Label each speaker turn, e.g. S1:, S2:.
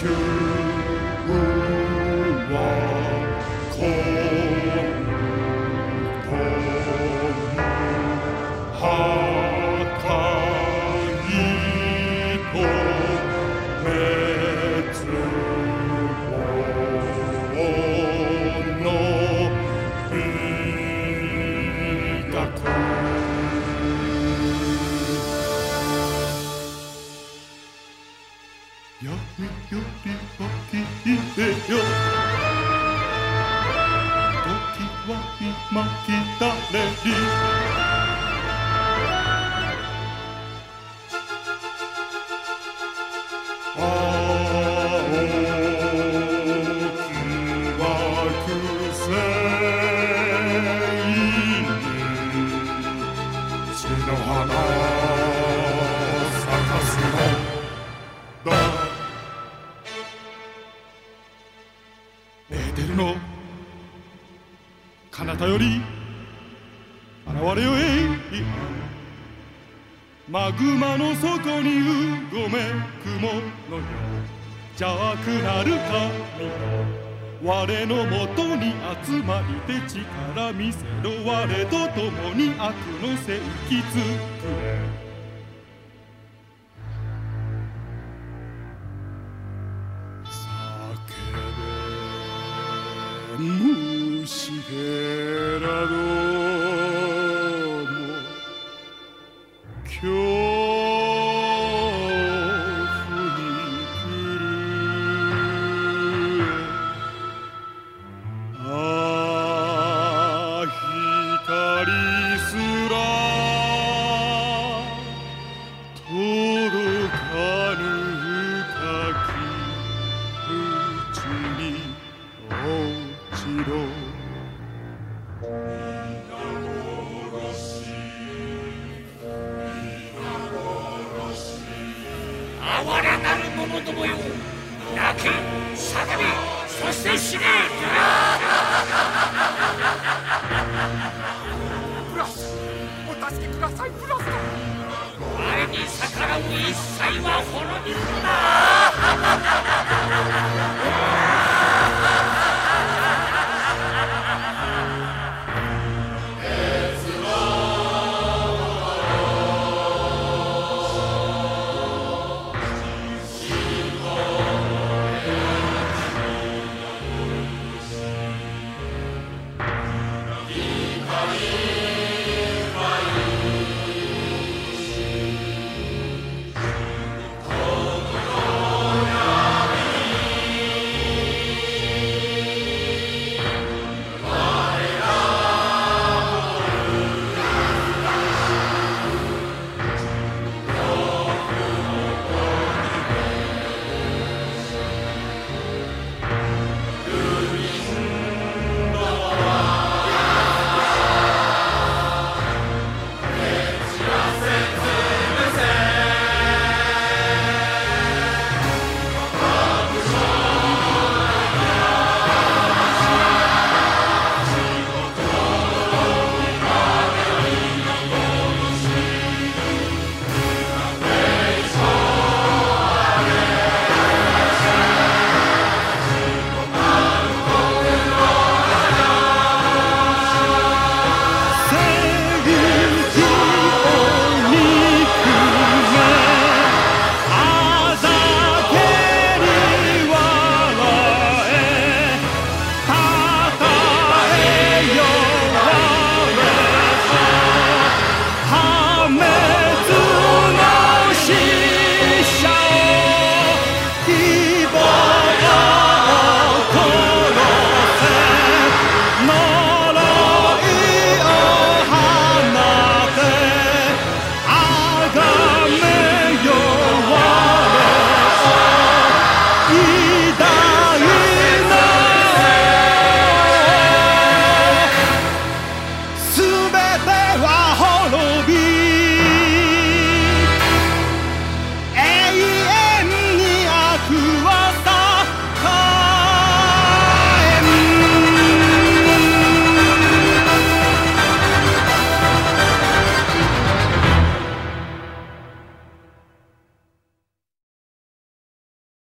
S1: 主は闇よりは消えよ。時は今来たれり彼方より現れよえマグマの底にうごめくものよ。邪悪なる神我のもとに集まりて力見せろ。我と共に悪の聖域作れ。
S2: Cure. なる者どもよ泣け叫べそして死ね。
S3: ブラスお助けくださいブラス
S2: 前に逆らう一切は滅びるのだ
S1: you.